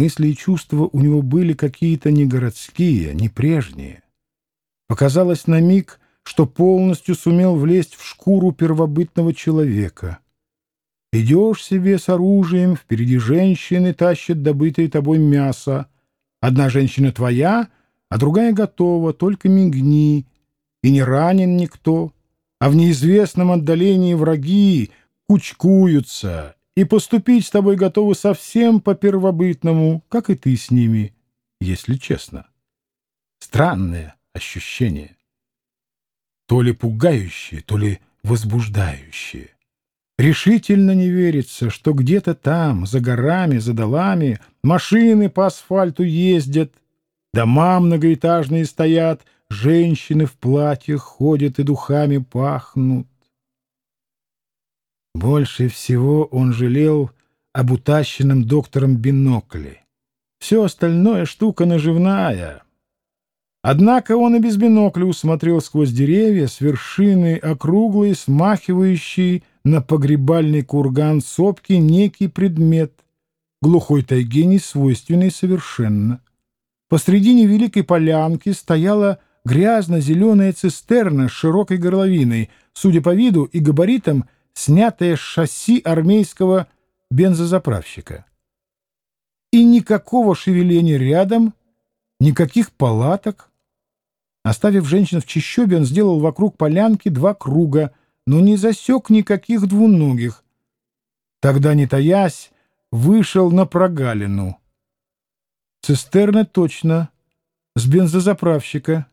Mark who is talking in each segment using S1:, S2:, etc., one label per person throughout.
S1: Мысли и чувства у него были какие-то не городские, не прежние. Показалось на миг, что полностью сумел влезть в шкуру первобытного человека. Идешь себе с оружием, впереди женщины тащат добытое тобой мясо. Одна женщина твоя, а другая готова, только мигни, и не ранен никто, а в неизвестном отдалении враги кучкуются и поступить с тобой готовы совсем по-первобытному, как и ты с ними, если честно. Странное ощущение. То ли пугающее, то ли возбуждающее. Решительно не верится, что где-то там, за горами, за долами, машины по асфальту ездят, дома многоэтажные стоят, женщины в платьях ходят и духами пахнут. Больше всего он жалел об утащенном доктором бинокле. Все остальное штука наживная. Однако он и без бинокля усмотрел сквозь деревья с вершины округлой, смахивающей на погребальный курган сопки некий предмет, глухой тайге не свойственный совершенно. Посредине великой полянки стояла грязно-зеленая цистерна с широкой горловиной, судя по виду и габаритам, снятая с шасси армейского бензозаправщика. И никакого шевеления рядом, никаких палаток. Оставив женщин в чащобе, он сделал вокруг полянки два круга, но не засек никаких двуногих. Тогда, не таясь, вышел на прогалину. Цистерна точно, с бензозаправщика.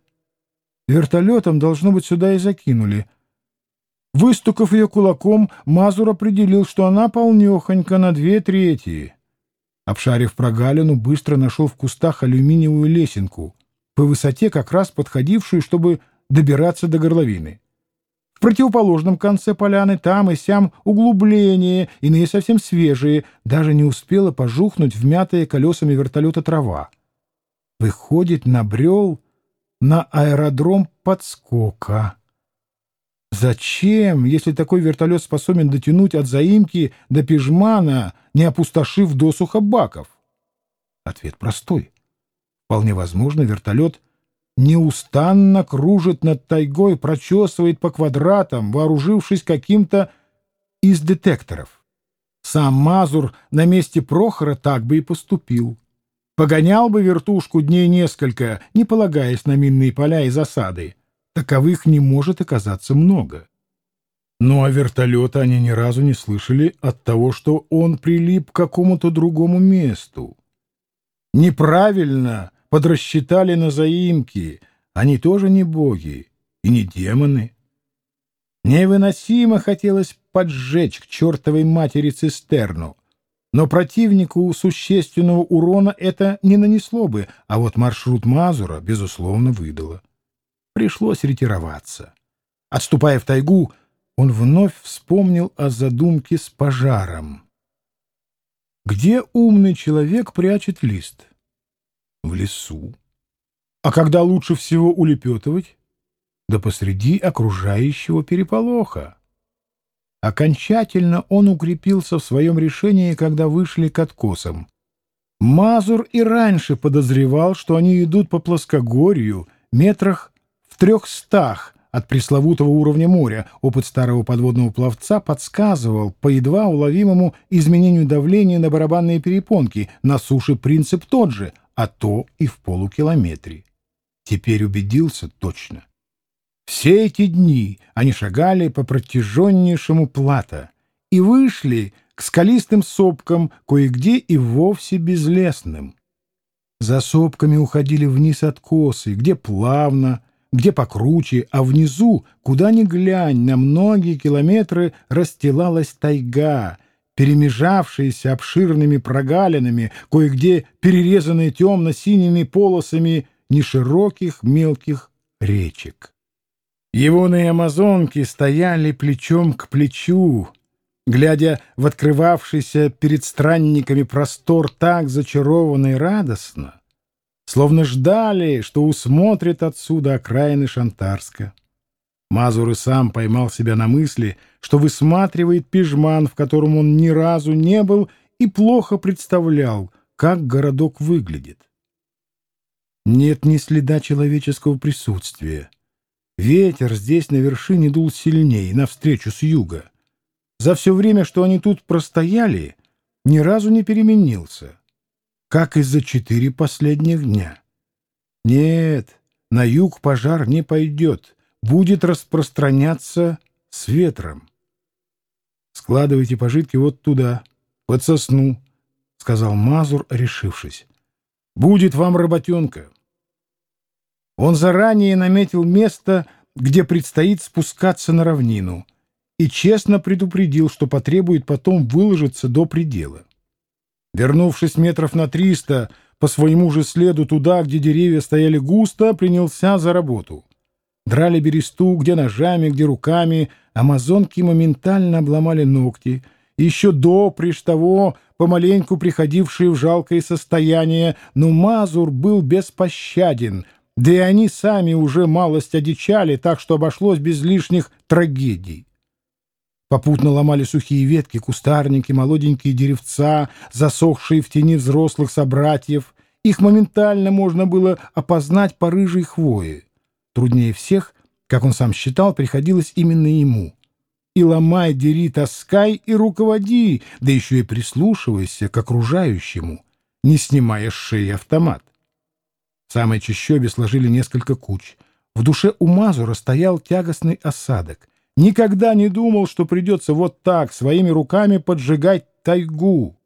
S1: Вертолетом, должно быть, сюда и закинули — Выстукав ее кулаком, Мазур определил, что она полнехонька на две трети. Обшарив прогалину, быстро нашел в кустах алюминиевую лесенку, по высоте как раз подходившую, чтобы добираться до горловины. В противоположном конце поляны там и сям углубления, иные совсем свежие, даже не успела пожухнуть вмятая колесами вертолета трава. Выходит, набрел на аэродром подскока. Зачем, если такой вертолет способен дотянуть от заимки до пижмана, не опустошив досуха баков? Ответ простой. Вполне возможно, вертолет неустанно кружит над тайгой, прочесывает по квадратам, вооружившись каким-то из детекторов. Сам Мазур на месте Прохора так бы и поступил. Погонял бы вертушку дней несколько, не полагаясь на минные поля и засады. Таковых не может оказаться много. Ну а вертолета они ни разу не слышали от того, что он прилип к какому-то другому месту. Неправильно подрасчитали на заимки, они тоже не боги и не демоны. Невыносимо хотелось поджечь к чертовой матери цистерну, но противнику существенного урона это не нанесло бы, а вот маршрут Мазура, безусловно, выдало пришлось ретироваться. Отступая в тайгу, он вновь вспомнил о задумке с пожаром. Где умный человек прячет лист? В лесу. А когда лучше всего улепетывать? Да посреди окружающего переполоха. Окончательно он укрепился в своем решении, когда вышли к откосам. Мазур и раньше подозревал, что они идут по плоскогорью, метрах трехстах от пресловутого уровня моря опыт старого подводного пловца подсказывал по едва уловимому изменению давления на барабанные перепонки. На суше принцип тот же, а то и в полукилометре. Теперь убедился точно. Все эти дни они шагали по протяженнейшему плато и вышли к скалистым сопкам, кое-где и вовсе безлесным. За сопками уходили вниз откосы, где плавно, где покруче, а внизу, куда ни глянь, на многие километры расстилалась тайга, перемежавшаяся обширными прогалинами, кое-где перерезанные темно-синими полосами нешироких мелких речек. Егоные амазонки стояли плечом к плечу, глядя в открывавшийся перед странниками простор так зачарованно и радостно, словно ждали, что усмотрят отсюда окраины Шантарска. Мазур и сам поймал себя на мысли, что высматривает пижман, в котором он ни разу не был и плохо представлял, как городок выглядит. Нет ни следа человеческого присутствия. Ветер здесь на вершине дул сильнее, навстречу с юга. За все время, что они тут простояли, ни разу не переменился, как и за четыре последних дня. Нет, на юг пожар не пойдет, будет распространяться с ветром. «Складывайте пожитки вот туда, под сосну», — сказал Мазур, решившись. «Будет вам работенка». Он заранее наметил место, где предстоит спускаться на равнину, и честно предупредил, что потребует потом выложиться до предела. Вернувшись метров на триста, по своему же следу туда, где деревья стояли густо, принялся за работу. Драли бересту, где ножами, где руками, амазонки моментально обломали ногти, еще до, прежде того, помаленьку приходившие в жалкое состояние, но Мазур был беспощаден — да и они сами уже малость одичали, так что обошлось без лишних трагедий. Попутно ломали сухие ветки, кустарники, молоденькие деревца, засохшие в тени взрослых собратьев. Их моментально можно было опознать по рыжей хвое. Труднее всех, как он сам считал, приходилось именно ему. И ломай, дери, таскай и руководи, да еще и прислушивайся к окружающему, не снимая с шеи автомат. В самой чащобе сложили несколько куч. В душе у Мазура стоял тягостный осадок. Никогда не думал, что придется вот так, своими руками поджигать тайгу.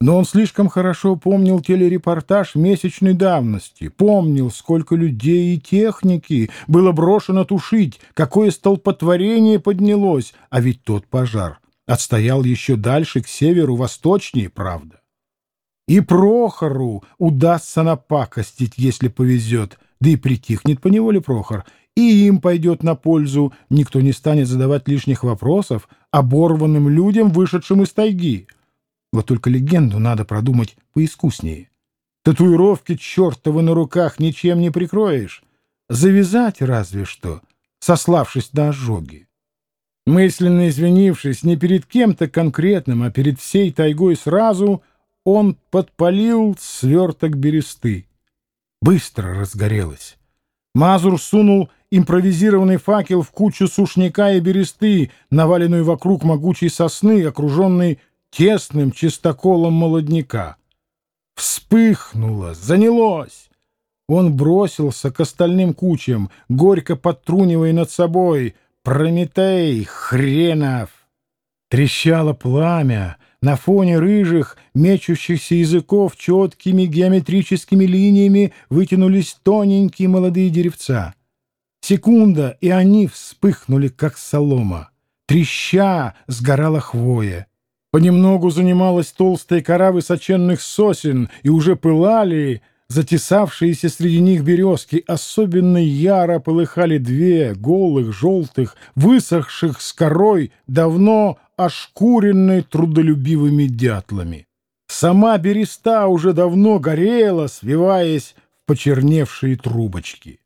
S1: Но он слишком хорошо помнил телерепортаж месячной давности, помнил, сколько людей и техники было брошено тушить, какое столпотворение поднялось, а ведь тот пожар отстоял еще дальше, к северу, восточнее, правда. И Прохору удастся напакостить, если повезет, да и притихнет поневоле Прохор, и им пойдет на пользу, никто не станет задавать лишних вопросов оборванным людям, вышедшим из тайги. Вот только легенду надо продумать поискуснее. Татуировки чертовы на руках ничем не прикроешь. Завязать разве что, сославшись на ожоги. Мысленно извинившись не перед кем-то конкретным, а перед всей тайгой сразу — он подпалил сверток бересты. Быстро разгорелось. Мазур сунул импровизированный факел в кучу сушняка и бересты, наваленную вокруг могучей сосны, окруженной тесным чистоколом молодняка. Вспыхнуло, занялось. Он бросился к остальным кучам, горько подтрунивая над собой. «Прометей, хренов!» Трещало пламя, на фоне рыжих, мечущихся языков четкими геометрическими линиями вытянулись тоненькие молодые деревца. Секунда, и они вспыхнули, как солома. Треща сгорала хвоя. Понемногу занималась толстая кора высоченных сосен, и уже пылали затесавшиеся среди них березки. Особенно яро полыхали две голых, желтых, высохших с корой, давно ошкуренной трудолюбивыми дятлами. Сама береста уже давно горела, свиваясь в почерневшие трубочки.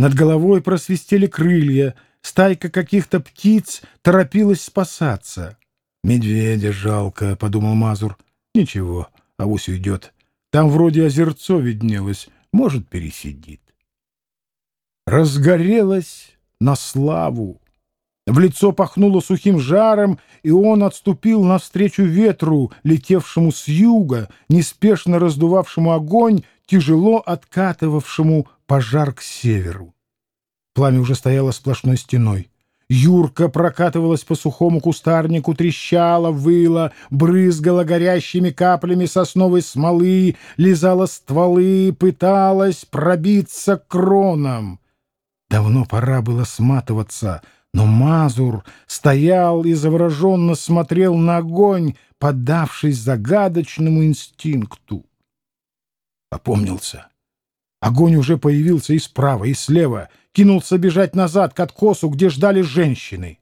S1: Над головой просвистели крылья, стайка каких-то птиц торопилась спасаться. «Медведя жалко», — подумал Мазур. «Ничего, авось уйдет. Там вроде озерцо виднелось, может, пересидит». Разгорелась на славу. В лицо пахнуло сухим жаром, и он отступил навстречу ветру, летевшему с юга, неспешно раздувавшему огонь, тяжело откатывавшему пожар к северу. Пламя уже стояло сплошной стеной. Юрка прокатывалась по сухому кустарнику, трещала, выла, брызгала горящими каплями сосновой смолы, лизала стволы, пыталась пробиться к кронам. Давно пора было сматываться — но Мазур стоял и завороженно смотрел на огонь, поддавшись загадочному инстинкту. Опомнился. Огонь уже появился и справа, и слева, кинулся бежать назад к откосу, где ждали женщины.